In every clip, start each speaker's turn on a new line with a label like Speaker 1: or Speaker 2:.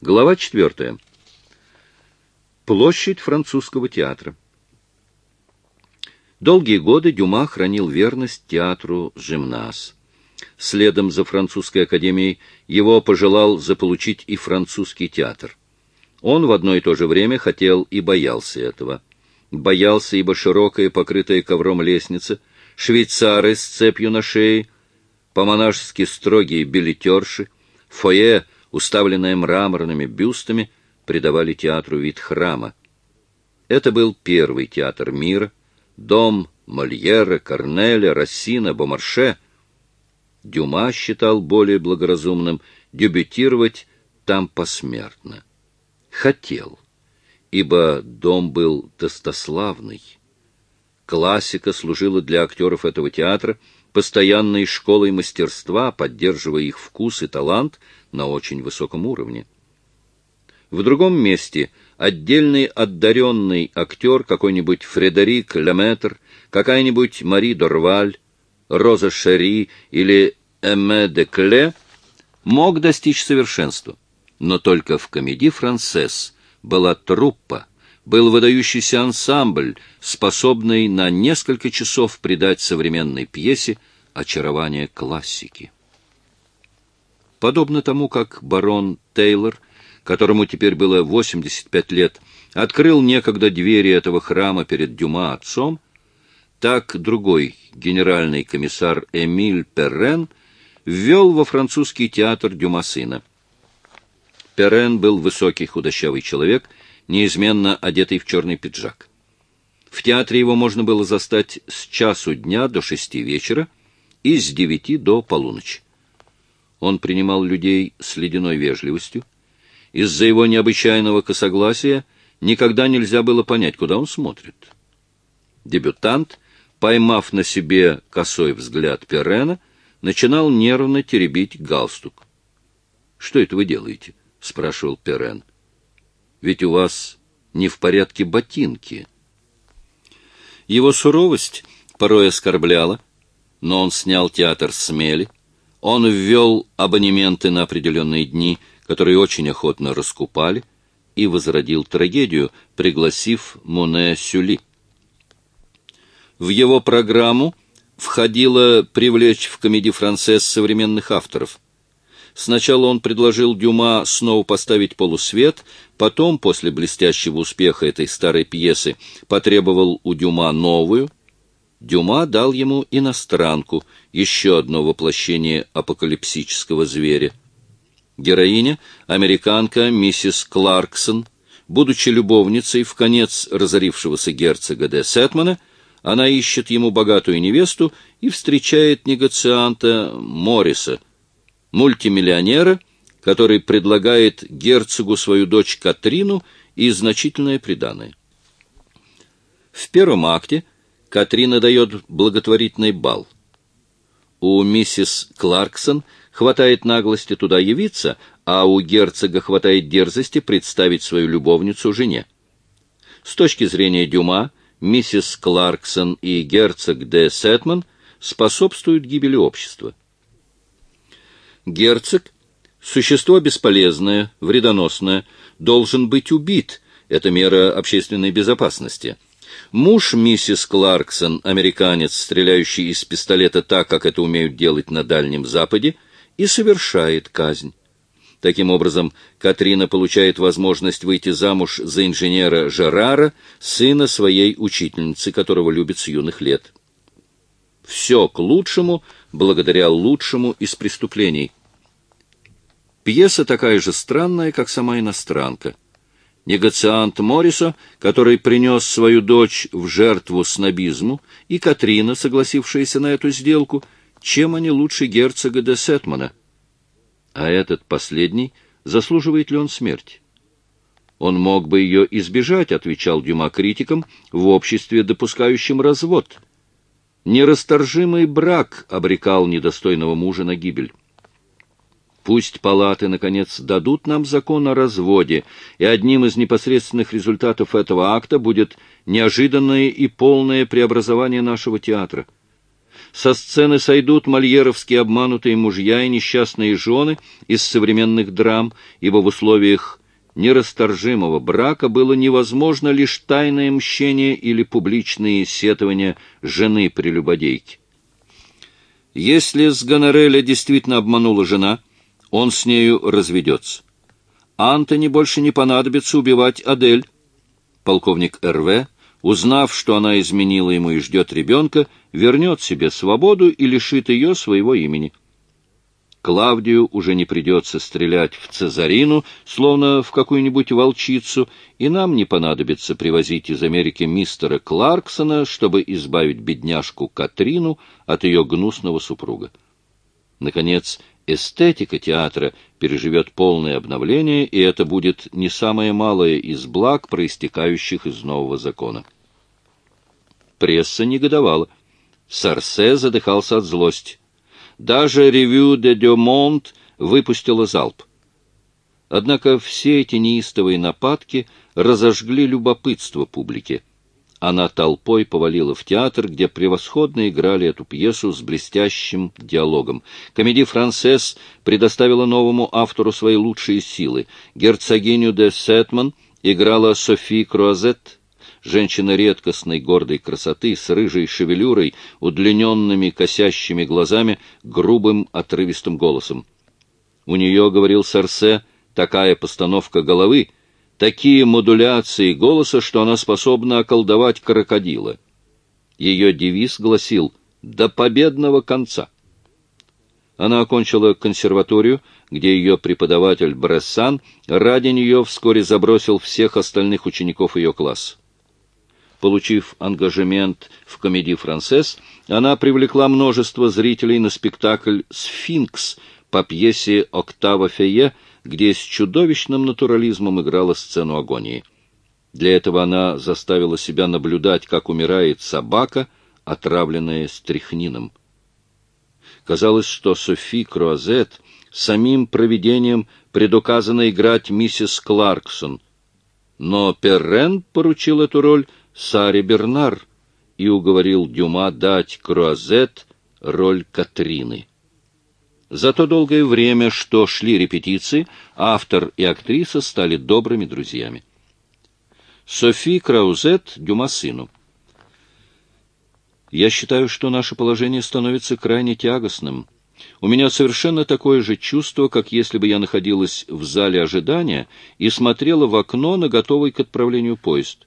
Speaker 1: Глава четвертая. Площадь французского театра. Долгие годы Дюма хранил верность театру «Жимназ». Следом за французской академией его пожелал заполучить и французский театр. Он в одно и то же время хотел и боялся этого. Боялся, ибо широкая, покрытая ковром лестница, швейцары с цепью на шее, по-монашески строгие билетерши, фойе — уставленная мраморными бюстами, придавали театру вид храма. Это был первый театр мира, дом Мольера, Корнеля, Рассина, Бомарше. Дюма считал более благоразумным дебютировать там посмертно. Хотел, ибо дом был достославный. Классика служила для актеров этого театра постоянной школой мастерства, поддерживая их вкус и талант на очень высоком уровне. В другом месте отдельный одаренный актер, какой-нибудь Фредерик Леметр, какая-нибудь Мари Дорваль, Роза Шери или Эме де Кле мог достичь совершенства. Но только в комедии «Францесс» была труппа, был выдающийся ансамбль, способный на несколько часов придать современной пьесе очарование классики. Подобно тому, как барон Тейлор, которому теперь было 85 лет, открыл некогда двери этого храма перед Дюма отцом, так другой генеральный комиссар Эмиль Перрен ввел во французский театр Дюма сына. Перрен был высокий худощавый человек, неизменно одетый в черный пиджак. В театре его можно было застать с часу дня до шести вечера и с девяти до полуночи. Он принимал людей с ледяной вежливостью. Из-за его необычайного косогласия никогда нельзя было понять, куда он смотрит. Дебютант, поймав на себе косой взгляд Перена, начинал нервно теребить галстук. — Что это вы делаете? — спрашивал Перен. Ведь у вас не в порядке ботинки. Его суровость порой оскорбляла, но он снял театр с мели, он ввел абонементы на определенные дни, которые очень охотно раскупали, и возродил трагедию, пригласив Моне Сюли. В его программу входило привлечь в комедии «Францесс» современных авторов – Сначала он предложил Дюма снова поставить полусвет, потом, после блестящего успеха этой старой пьесы, потребовал у Дюма новую. Дюма дал ему иностранку, еще одно воплощение апокалипсического зверя. Героиня, американка миссис Кларксон, будучи любовницей в конец разорившегося герцога де Сетмана, она ищет ему богатую невесту и встречает негацианта Морриса — мультимиллионера, который предлагает герцогу свою дочь Катрину и значительное приданое. В первом акте Катрина дает благотворительный бал. У миссис Кларксон хватает наглости туда явиться, а у герцога хватает дерзости представить свою любовницу жене. С точки зрения Дюма, миссис Кларксон и герцог де Сетман способствуют гибели общества. Герцог, существо бесполезное, вредоносное, должен быть убит. Это мера общественной безопасности. Муж миссис Кларксон, американец, стреляющий из пистолета так, как это умеют делать на Дальнем Западе, и совершает казнь. Таким образом, Катрина получает возможность выйти замуж за инженера Жерара, сына своей учительницы, которого любит с юных лет. Все к лучшему, благодаря лучшему из преступлений. Пьеса такая же странная, как сама иностранка. Негациант Морриса, который принес свою дочь в жертву снобизму, и Катрина, согласившаяся на эту сделку, чем они лучше герцога де Сетмана? А этот последний, заслуживает ли он смерти? Он мог бы ее избежать, отвечал Дюма критикам, в обществе, допускающем развод. Нерасторжимый брак обрекал недостойного мужа на гибель. Пусть палаты, наконец, дадут нам закон о разводе, и одним из непосредственных результатов этого акта будет неожиданное и полное преобразование нашего театра. Со сцены сойдут мольеровские обманутые мужья и несчастные жены из современных драм, ибо в условиях нерасторжимого брака было невозможно лишь тайное мщение или публичные сетования жены прелюбодейки. Если с Гонореля действительно обманула жена, он с нею разведется. Антони больше не понадобится убивать Адель. Полковник РВ, узнав, что она изменила ему и ждет ребенка, вернет себе свободу и лишит ее своего имени. Клавдию уже не придется стрелять в Цезарину, словно в какую-нибудь волчицу, и нам не понадобится привозить из Америки мистера Кларксона, чтобы избавить бедняжку Катрину от ее гнусного супруга. Наконец, эстетика театра переживет полное обновление, и это будет не самое малое из благ, проистекающих из нового закона. Пресса негодовала. Сарсе задыхался от злости. Даже «Ревю де Демонт» выпустила залп. Однако все эти неистовые нападки разожгли любопытство публики. Она толпой повалила в театр, где превосходно играли эту пьесу с блестящим диалогом. Комедия «Францесс» предоставила новому автору свои лучшие силы. Герцогиню де Сетман играла Софи Круазет, Женщина редкостной гордой красоты, с рыжей шевелюрой, удлиненными косящими глазами, грубым отрывистым голосом. У нее, говорил Сарсе, такая постановка головы, такие модуляции голоса, что она способна околдовать крокодила. Ее девиз гласил «До победного конца». Она окончила консерваторию, где ее преподаватель Брессан ради нее вскоре забросил всех остальных учеников ее класса. Получив ангажемент в комедии «Францесс», она привлекла множество зрителей на спектакль «Сфинкс» по пьесе Октава Фее, где с чудовищным натурализмом играла сцену агонии. Для этого она заставила себя наблюдать, как умирает собака, отравленная стрихнином. Казалось, что Софи Круазет самим провидением предуказано играть миссис Кларксон, но Перрен поручил эту роль Саре Бернар и уговорил Дюма дать Круазет роль Катрины. За то долгое время, что шли репетиции, автор и актриса стали добрыми друзьями. Софи Краузет Дюма сыну. Я считаю, что наше положение становится крайне тягостным. У меня совершенно такое же чувство, как если бы я находилась в зале ожидания и смотрела в окно на готовый к отправлению поезд.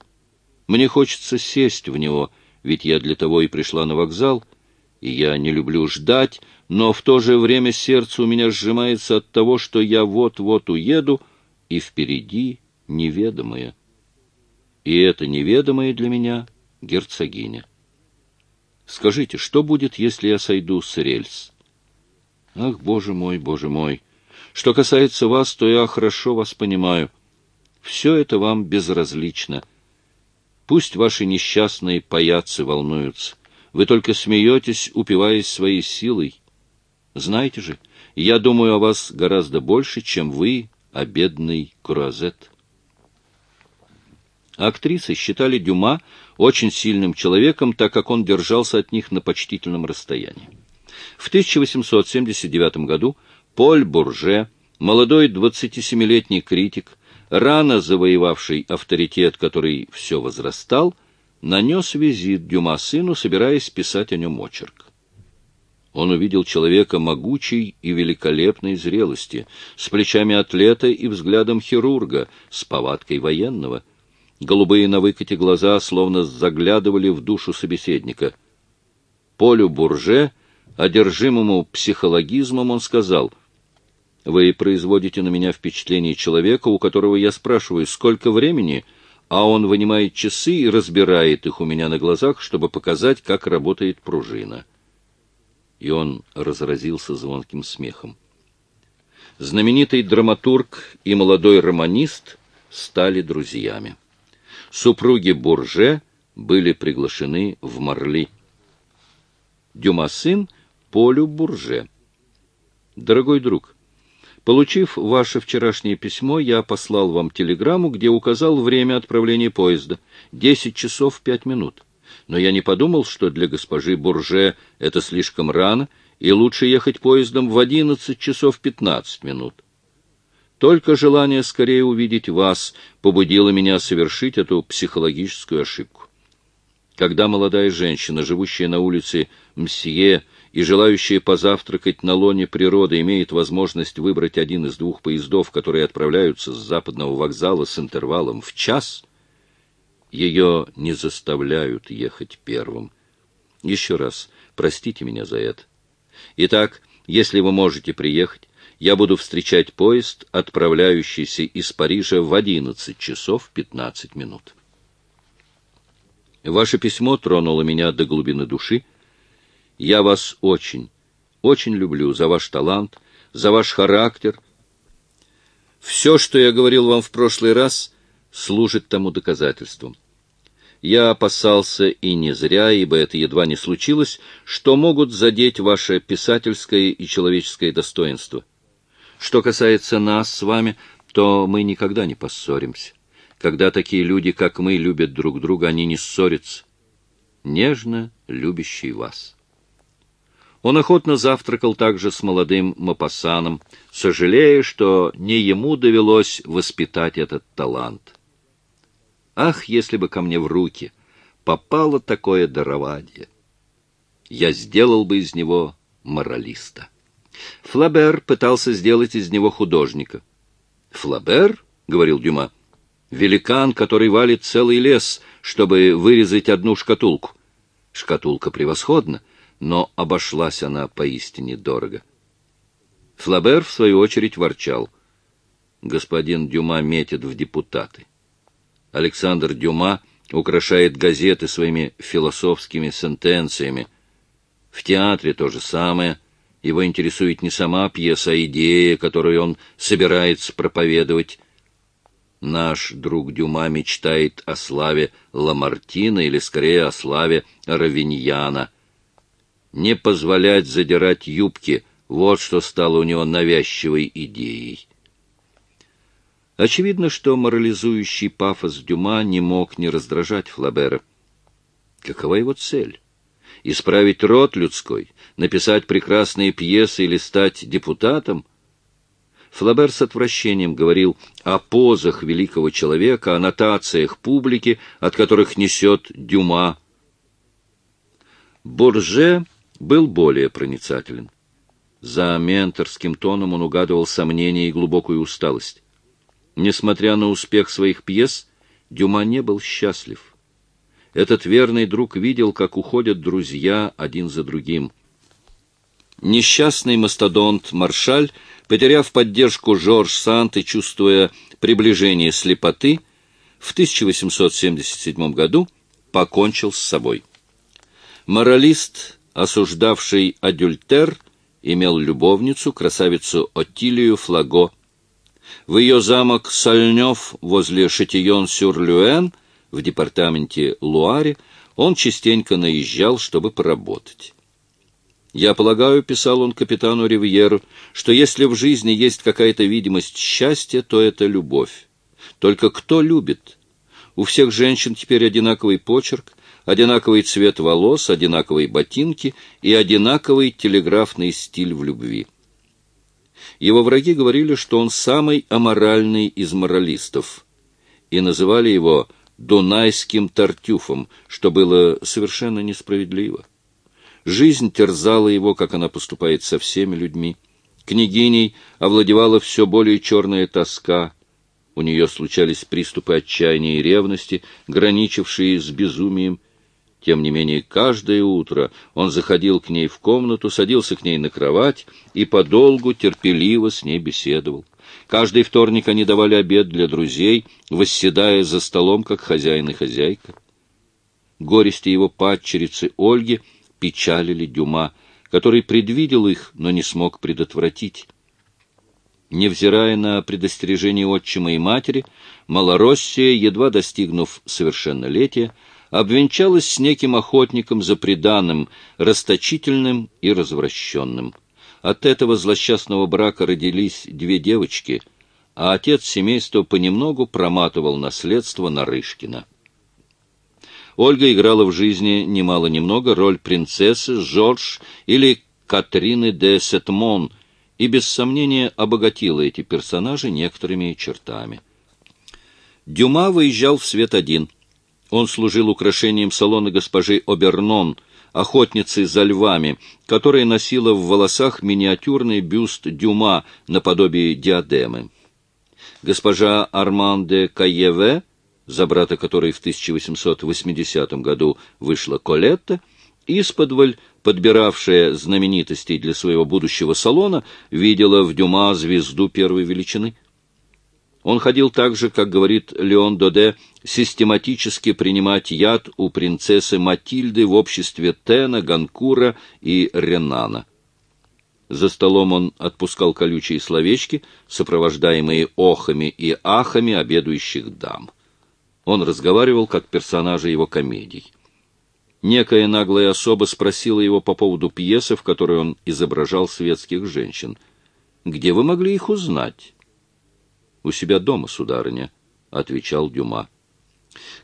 Speaker 1: Мне хочется сесть в него, ведь я для того и пришла на вокзал, и я не люблю ждать, но в то же время сердце у меня сжимается от того, что я вот-вот уеду, и впереди неведомое. И это неведомое для меня герцогиня. Скажите, что будет, если я сойду с рельс? Ах, боже мой, боже мой! Что касается вас, то я хорошо вас понимаю. Все это вам безразлично — Пусть ваши несчастные паяцы волнуются. Вы только смеетесь, упиваясь своей силой. Знаете же, я думаю о вас гораздо больше, чем вы о бедной Круазет. Актрисы считали Дюма очень сильным человеком, так как он держался от них на почтительном расстоянии. В 1879 году Поль Бурже, молодой 27-летний критик, рано завоевавший авторитет, который все возрастал, нанес визит Дюма сыну, собираясь писать о нем очерк. Он увидел человека могучей и великолепной зрелости, с плечами атлета и взглядом хирурга, с повадкой военного. Голубые на выкате глаза словно заглядывали в душу собеседника. Полю Бурже, одержимому психологизмом, он сказал — вы производите на меня впечатление человека, у которого я спрашиваю, сколько времени, а он вынимает часы и разбирает их у меня на глазах, чтобы показать, как работает пружина. И он разразился звонким смехом. Знаменитый драматург и молодой романист стали друзьями. Супруги Бурже были приглашены в Марли. Дюма сын Полю Бурже. Дорогой друг, Получив ваше вчерашнее письмо, я послал вам телеграмму, где указал время отправления поезда — 10 часов 5 минут. но я не подумал, что для госпожи Бурже это слишком рано, и лучше ехать поездом в одиннадцать часов пятнадцать минут. Только желание скорее увидеть вас побудило меня совершить эту психологическую ошибку. Когда молодая женщина, живущая на улице Мсье и желающая позавтракать на лоне природы, имеет возможность выбрать один из двух поездов, которые отправляются с западного вокзала с интервалом в час, ее не заставляют ехать первым. Еще раз, простите меня за это. Итак, если вы можете приехать, я буду встречать поезд, отправляющийся из Парижа в 11 часов 15 минут. Ваше письмо тронуло меня до глубины души. Я вас очень, очень люблю за ваш талант, за ваш характер. Все, что я говорил вам в прошлый раз, служит тому доказательством. Я опасался, и не зря, ибо это едва не случилось, что могут задеть ваше писательское и человеческое достоинство. Что касается нас с вами, то мы никогда не поссоримся. Когда такие люди, как мы, любят друг друга, они не ссорятся. Нежно любящий вас. Он охотно завтракал также с молодым Мапассаном, сожалея, что не ему довелось воспитать этот талант. Ах, если бы ко мне в руки попало такое дарование! Я сделал бы из него моралиста. Флабер пытался сделать из него художника. «Флабер?» — говорил Дюма. «Великан, который валит целый лес, чтобы вырезать одну шкатулку. Шкатулка превосходна, но обошлась она поистине дорого». Флабер, в свою очередь, ворчал. Господин Дюма метит в депутаты. Александр Дюма украшает газеты своими философскими сентенциями. В театре то же самое — его интересует не сама пьеса, а идея, которую он собирается проповедовать. Наш друг Дюма мечтает о славе Ламартина или, скорее, о славе Равиньяна. Не позволять задирать юбки — вот что стало у него навязчивой идеей. Очевидно, что морализующий пафос Дюма не мог не раздражать Флабера. Какова его цель? исправить род людской, написать прекрасные пьесы или стать депутатом? Флабер с отвращением говорил о позах великого человека, о нотациях публики, от которых несет Дюма. Бурже был более проницателен. За менторским тоном он угадывал сомнения и глубокую усталость. Несмотря на успех своих пьес, Дюма не был счастлив. Этот верный друг видел, как уходят друзья один за другим. Несчастный мастодонт Маршаль, потеряв поддержку Жорж Сант и чувствуя приближение слепоты, в 1877 году покончил с собой. Моралист, осуждавший адюльтер, имел любовницу, красавицу Отилию Флаго. В ее замок Сальнев возле Шатион-сюр-Люэн в департаменте Луаре, он частенько наезжал, чтобы поработать. «Я полагаю, — писал он капитану Ривьеру, — что если в жизни есть какая-то видимость счастья, то это любовь. Только кто любит? У всех женщин теперь одинаковый почерк, одинаковый цвет волос, одинаковые ботинки и одинаковый телеграфный стиль в любви. Его враги говорили, что он самый аморальный из моралистов, и называли его дунайским тартюфом, что было совершенно несправедливо. Жизнь терзала его, как она поступает со всеми людьми. Княгиней овладевала все более черная тоска. У нее случались приступы отчаяния и ревности, граничившие с безумием. Тем не менее, каждое утро он заходил к ней в комнату, садился к ней на кровать и подолгу терпеливо с ней беседовал. Каждый вторник они давали обед для друзей, восседая за столом, как хозяин и хозяйка. Горести его падчерицы Ольги печалили Дюма, который предвидел их, но не смог предотвратить. Невзирая на предостережение отчима и матери, Малороссия, едва достигнув совершеннолетия, обвенчалась с неким охотником за преданным, расточительным и развращенным. От этого злосчастного брака родились две девочки, а отец семейства понемногу проматывал наследство Нарышкина. Ольга играла в жизни немало-немного роль принцессы Жорж или Катрины де Сетмон и без сомнения обогатила эти персонажи некоторыми чертами. Дюма выезжал в свет один. Он служил украшением салона госпожи Обернон, охотницы за львами, которая носила в волосах миниатюрный бюст Дюма наподобие диадемы. Госпожа Арман де Каеве, за брата которой в 1880 году вышла Колетта, исподволь, подбиравшая знаменитостей для своего будущего салона, видела в Дюма звезду первой величины. Он ходил так же, как говорит Леон Доде, систематически принимать яд у принцессы Матильды в обществе Тена, Ганкура и Ренана. За столом он отпускал колючие словечки, сопровождаемые охами и ахами обедающих дам. Он разговаривал как персонажи его комедий. Некая наглая особа спросила его по поводу пьесы, в которой он изображал светских женщин. «Где вы могли их узнать?» «У себя дома, сударыня», — отвечал Дюма.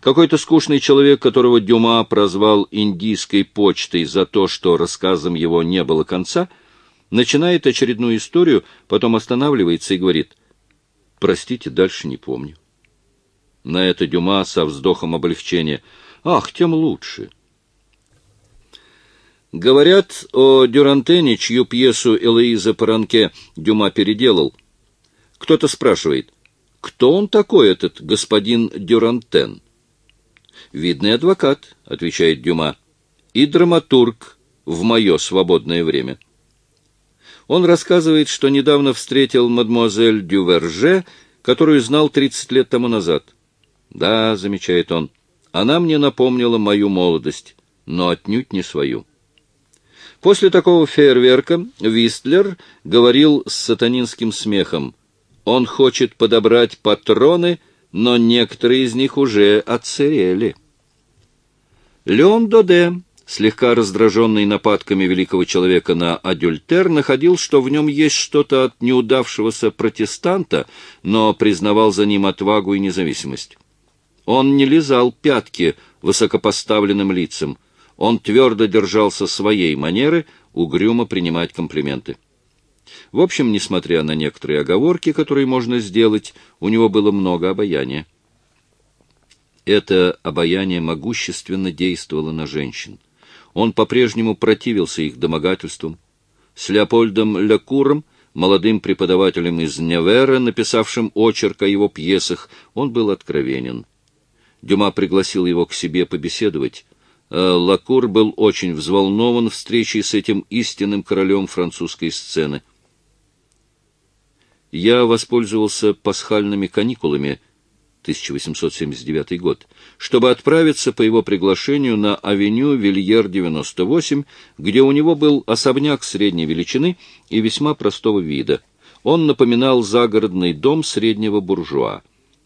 Speaker 1: Какой-то скучный человек, которого Дюма прозвал «индийской почтой» за то, что рассказом его не было конца, начинает очередную историю, потом останавливается и говорит «Простите, дальше не помню». На это Дюма со вздохом облегчения «Ах, тем лучше». Говорят о Дюрантене, чью пьесу Элоиза Паранке Дюма переделал. Кто-то спрашивает, кто он такой, этот господин Дюрантен? «Видный адвокат», — отвечает Дюма, — «и драматург в мое свободное время». Он рассказывает, что недавно встретил мадемуазель Дюверже, которую знал 30 лет тому назад. «Да», — замечает он, — «она мне напомнила мою молодость, но отнюдь не свою». После такого фейерверка Вистлер говорил с сатанинским смехом. Он хочет подобрать патроны, но некоторые из них уже отсырели. Леон Доде, слегка раздраженный нападками великого человека на адюльтер, находил, что в нем есть что-то от неудавшегося протестанта, но признавал за ним отвагу и независимость. Он не лизал пятки высокопоставленным лицам, он твердо держался своей манеры угрюмо принимать комплименты. В общем, несмотря на некоторые оговорки, которые можно сделать, у него было много обаяния. Это обаяние могущественно действовало на женщин. Он по-прежнему противился их домогательствам. С Леопольдом Лекуром, молодым преподавателем из Невера, написавшим очерк о его пьесах, он был откровенен. Дюма пригласил его к себе побеседовать, Э, Лакур был очень взволнован встречей с этим истинным королем французской сцены. Я воспользовался пасхальными каникулами 1879 год, чтобы отправиться по его приглашению на авеню Вильер-98, где у него был особняк средней величины и весьма простого вида. Он напоминал загородный дом среднего буржуа.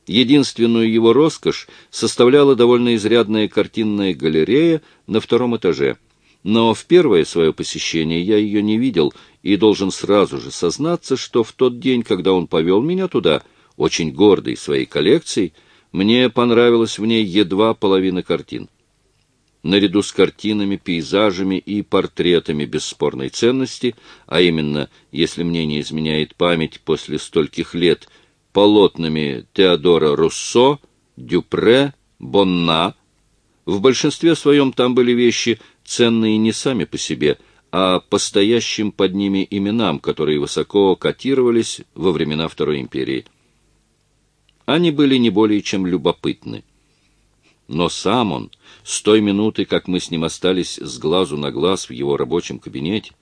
Speaker 1: Единственную его роскошь составляла довольно изрядная картинная галерея на втором этаже. Но в первое свое посещение я ее не видел и должен сразу же сознаться, что в тот день, когда он повел меня туда, очень гордый своей коллекцией, мне понравилась в ней едва половина картин. Наряду с картинами, пейзажами и портретами бесспорной ценности, а именно, если мне не изменяет память после стольких лет – полотнами Теодора Руссо, Дюпре, Бонна. В большинстве своем там были вещи, ценные не сами по себе, а по стоящим под ними именам, которые высоко котировались во времена Второй империи. Они были не более чем любопытны. Но сам он, с той минуты, как мы с ним остались с глазу на глаз в его рабочем кабинете,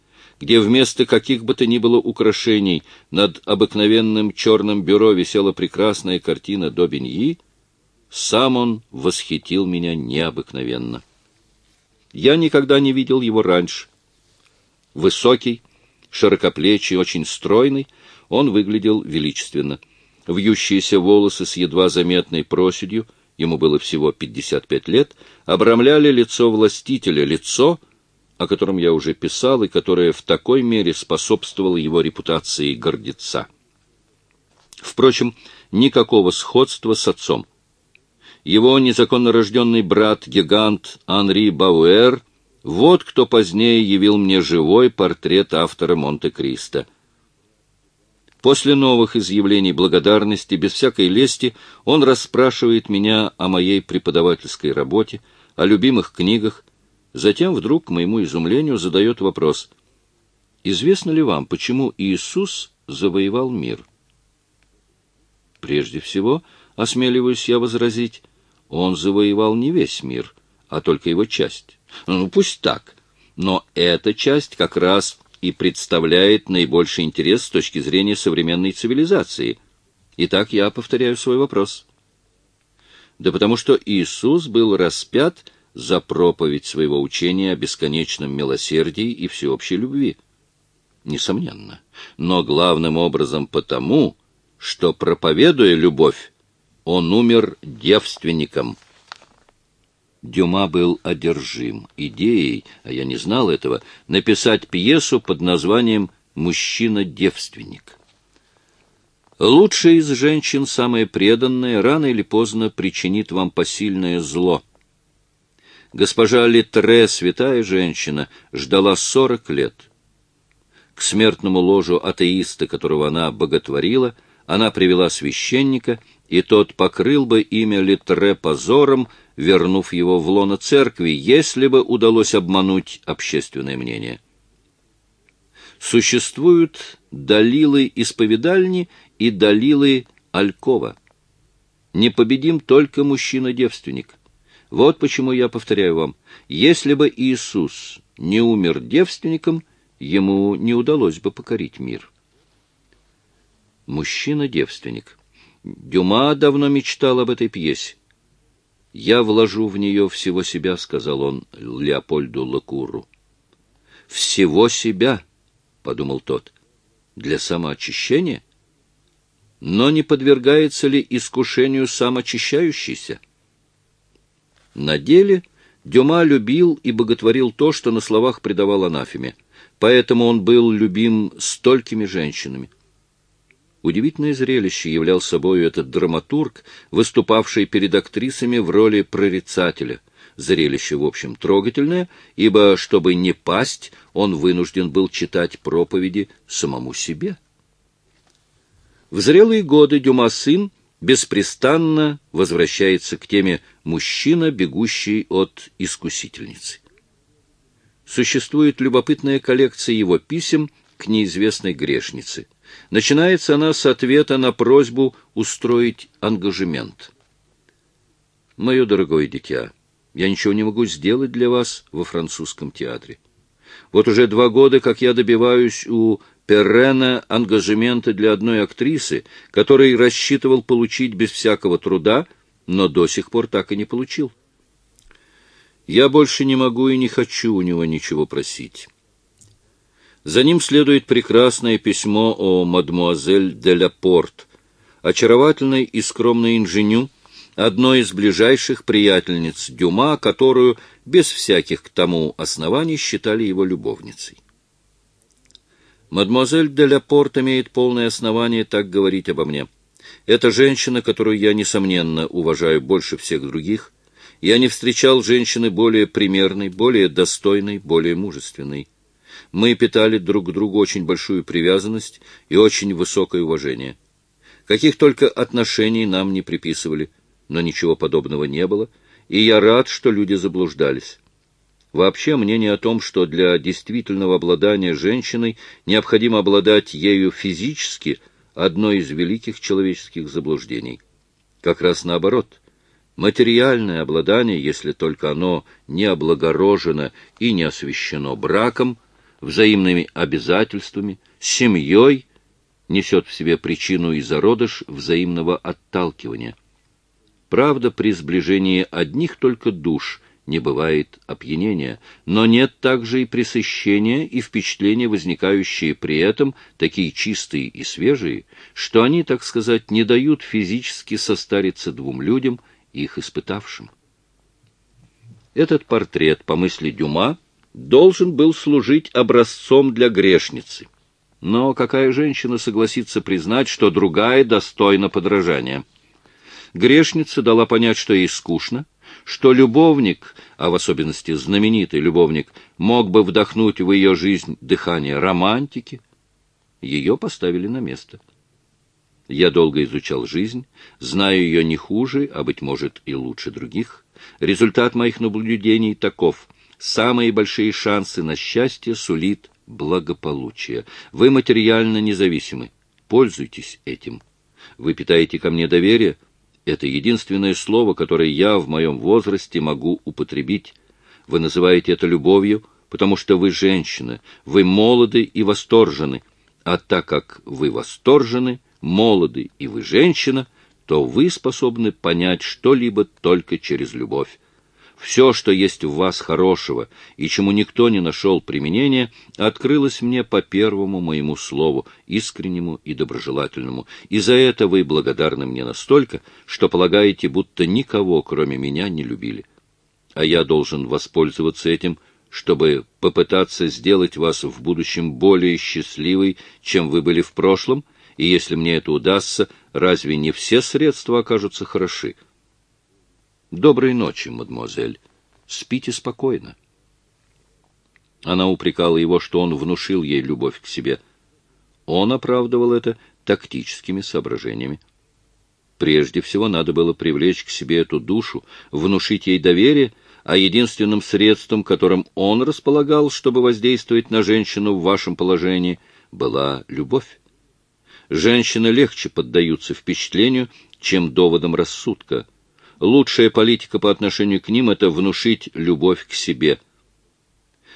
Speaker 1: где вместо каких бы то ни было украшений над обыкновенным черным бюро висела прекрасная картина Добиньи, сам он восхитил меня необыкновенно. Я никогда не видел его раньше. Высокий, широкоплечий, очень стройный, он выглядел величественно. Вьющиеся волосы с едва заметной проседью, ему было всего 55 лет, обрамляли лицо властителя, лицо — о котором я уже писал и которое в такой мере способствовало его репутации гордеца. Впрочем, никакого сходства с отцом. Его незаконно рожденный брат-гигант Анри Бауэр, вот кто позднее явил мне живой портрет автора Монте-Кристо. После новых изъявлений благодарности, без всякой лести, он расспрашивает меня о моей преподавательской работе, о любимых книгах, затем вдруг, к моему изумлению, задает вопрос. «Известно ли вам, почему Иисус завоевал мир?» Прежде всего, осмеливаюсь я возразить, он завоевал не весь мир, а только его часть. Ну, пусть так, но эта часть как раз и представляет наибольший интерес с точки зрения современной цивилизации. Итак, я повторяю свой вопрос. Да потому что Иисус был распят за проповедь своего учения о бесконечном милосердии и всеобщей любви. Несомненно. Но главным образом потому, что, проповедуя любовь, он умер девственником. Дюма был одержим идеей, а я не знал этого, написать пьесу под названием «Мужчина-девственник». Лучшая из женщин, самая преданная, рано или поздно причинит вам посильное зло. Госпожа Литре, святая женщина, ждала сорок лет. К смертному ложу атеиста, которого она боготворила, — она привела священника, и тот покрыл бы имя Литре позором, вернув его в лоно церкви, если бы удалось обмануть общественное мнение. Существуют далилы исповедальни и далилы алькова. Непобедим только мужчина-девственник. Вот почему я повторяю вам, если бы Иисус не умер девственником, ему не удалось бы покорить мир. Мужчина-девственник. Дюма давно мечтал об этой пьесе. «Я вложу в нее всего себя», — сказал он Леопольду Лакуру. «Всего себя», — подумал тот, — «для самоочищения? Но не подвергается ли искушению самоочищающийся?» На деле Дюма любил и боготворил то, что на словах предавал анафеме, поэтому он был любим столькими женщинами. Удивительное зрелище являл собой этот драматург, выступавший перед актрисами в роли прорицателя. Зрелище, в общем, трогательное, ибо, чтобы не пасть, он вынужден был читать проповеди самому себе. В зрелые годы Дюма сын беспрестанно возвращается к теме «мужчина, бегущий от искусительницы». Существует любопытная коллекция его писем к неизвестной грешнице – Начинается она с ответа на просьбу устроить ангажемент. «Мое дорогое дитя, я ничего не могу сделать для вас во французском театре. Вот уже два года, как я добиваюсь у Перрена ангажемента для одной актрисы, который рассчитывал получить без всякого труда, но до сих пор так и не получил. Я больше не могу и не хочу у него ничего просить». За ним следует прекрасное письмо о мадмуазель де ла Порт, очаровательной и скромной инженю, одной из ближайших приятельниц Дюма, которую без всяких к тому оснований считали его любовницей. Мадемуазель де ла Порт имеет полное основание так говорить обо мне. Это женщина, которую я, несомненно, уважаю больше всех других. Я не встречал женщины более примерной, более достойной, более мужественной. Мы питали друг к другу очень большую привязанность и очень высокое уважение. Каких только отношений нам не приписывали, но ничего подобного не было, и я рад, что люди заблуждались. Вообще мнение о том, что для действительного обладания женщиной необходимо обладать ею физически, одно из великих человеческих заблуждений. Как раз наоборот. Материальное обладание, если только оно не облагорожено и не освящено браком – взаимными обязательствами, семьей, несет в себе причину и зародыш взаимного отталкивания. Правда, при сближении одних только душ не бывает опьянения, но нет также и пресыщения и впечатления, возникающие при этом, такие чистые и свежие, что они, так сказать, не дают физически состариться двум людям, их испытавшим. Этот портрет, по мысли Дюма, должен был служить образцом для грешницы. Но какая женщина согласится признать, что другая достойна подражания? Грешница дала понять, что ей скучно, что любовник, а в особенности знаменитый любовник, мог бы вдохнуть в ее жизнь дыхание романтики. Ее поставили на место. Я долго изучал жизнь, знаю ее не хуже, а, быть может, и лучше других. Результат моих наблюдений таков. Самые большие шансы на счастье сулит благополучие. Вы материально независимы. Пользуйтесь этим. Вы питаете ко мне доверие — это единственное слово, которое я в моем возрасте могу употребить. Вы называете это любовью, потому что вы женщина, вы молоды и восторжены. А так как вы восторжены, молоды и вы женщина, то вы способны понять что-либо только через любовь. Все, что есть в вас хорошего и чему никто не нашел применения, открылось мне по первому моему слову, искреннему и доброжелательному, и за это вы благодарны мне настолько, что полагаете, будто никого, кроме меня, не любили. А я должен воспользоваться этим, чтобы попытаться сделать вас в будущем более счастливой, чем вы были в прошлом, и если мне это удастся, разве не все средства окажутся хороши?» Доброй ночи, мадемуазель. Спите спокойно. Она упрекала его, что он внушил ей любовь к себе. Он оправдывал это тактическими соображениями. Прежде всего надо было привлечь к себе эту душу, внушить ей доверие, а единственным средством, которым он располагал, чтобы воздействовать на женщину в вашем положении, была любовь. Женщины легче поддаются впечатлению, чем доводам рассудка — Лучшая политика по отношению к ним — это внушить любовь к себе.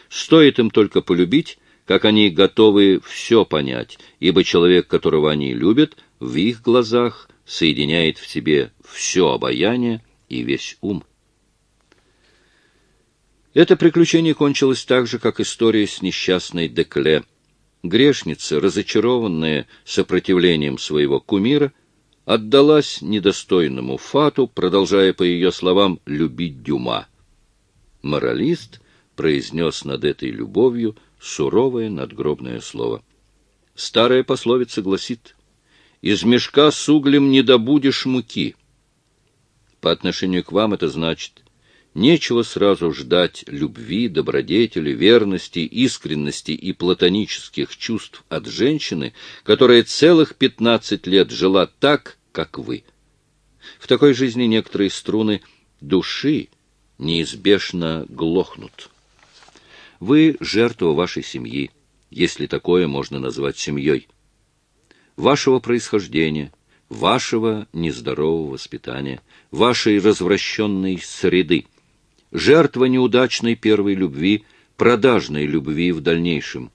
Speaker 1: Стоит им только полюбить, как они готовы все понять, ибо человек, которого они любят, в их глазах соединяет в себе все обаяние и весь ум. Это приключение кончилось так же, как история с несчастной Декле. Грешница, разочарованная сопротивлением своего кумира, — отдалась недостойному фату, продолжая, по ее словам, любить Дюма. Моралист произнес над этой любовью суровое надгробное слово. Старая пословица гласит «Из мешка с углем не добудешь муки». По отношению к вам это значит Нечего сразу ждать любви, добродетели, верности, искренности и платонических чувств от женщины, которая целых пятнадцать лет жила так, как вы. В такой жизни некоторые струны души неизбежно глохнут. Вы — жертва вашей семьи, если такое можно назвать семьей, вашего происхождения, вашего нездорового воспитания, вашей развращенной среды — жертва неудачной первой любви, продажной любви в дальнейшем.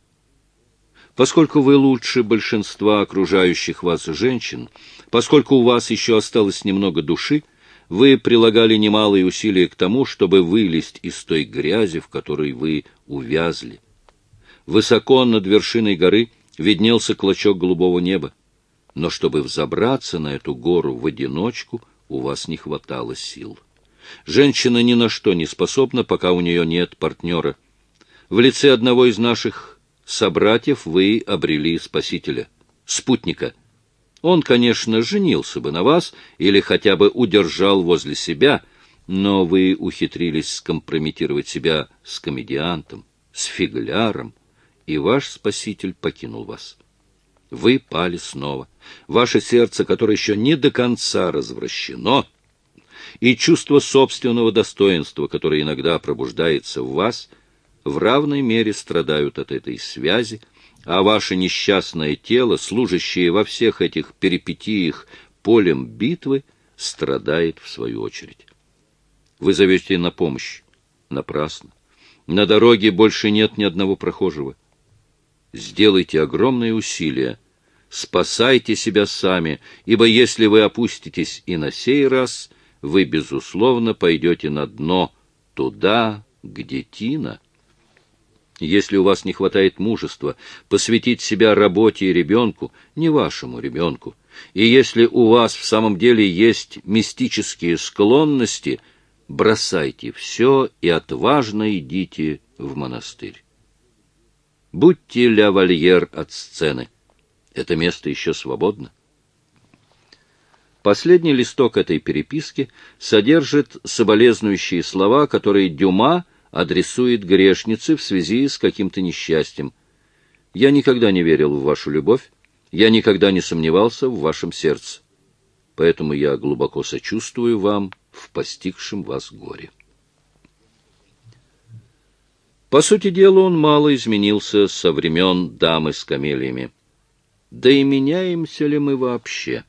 Speaker 1: Поскольку вы лучше большинства окружающих вас женщин, поскольку у вас еще осталось немного души, вы прилагали немалые усилия к тому, чтобы вылезть из той грязи, в которой вы увязли. Высоко над вершиной горы виднелся клочок голубого неба, но чтобы взобраться на эту гору в одиночку, у вас не хватало сил. Женщина ни на что не способна, пока у нее нет партнера. В лице одного из наших собратьев вы обрели спасителя, спутника. Он, конечно, женился бы на вас или хотя бы удержал возле себя, но вы ухитрились скомпрометировать себя с комедиантом, с фигляром, и ваш спаситель покинул вас. Вы пали снова. Ваше сердце, которое еще не до конца развращено, — и чувство собственного достоинства, которое иногда пробуждается в вас, в равной мере страдают от этой связи, а ваше несчастное тело, служащее во всех этих перипетиях полем битвы, страдает в свою очередь. Вы зовете на помощь. Напрасно. На дороге больше нет ни одного прохожего. Сделайте огромные усилия. Спасайте себя сами, ибо если вы опуститесь и на сей раз — вы, безусловно, пойдете на дно, туда, где Тина. Если у вас не хватает мужества посвятить себя работе и ребенку, не вашему ребенку, и если у вас в самом деле есть мистические склонности, бросайте все и отважно идите в монастырь. Будьте ля от сцены. Это место еще свободно. Последний листок этой переписки содержит соболезнующие слова, которые Дюма адресует грешнице в связи с каким-то несчастьем. «Я никогда не верил в вашу любовь, я никогда не сомневался в вашем сердце. Поэтому я глубоко сочувствую вам в постигшем вас горе». По сути дела, он мало изменился со времен дамы с камелиями. Да и меняемся ли мы вообще?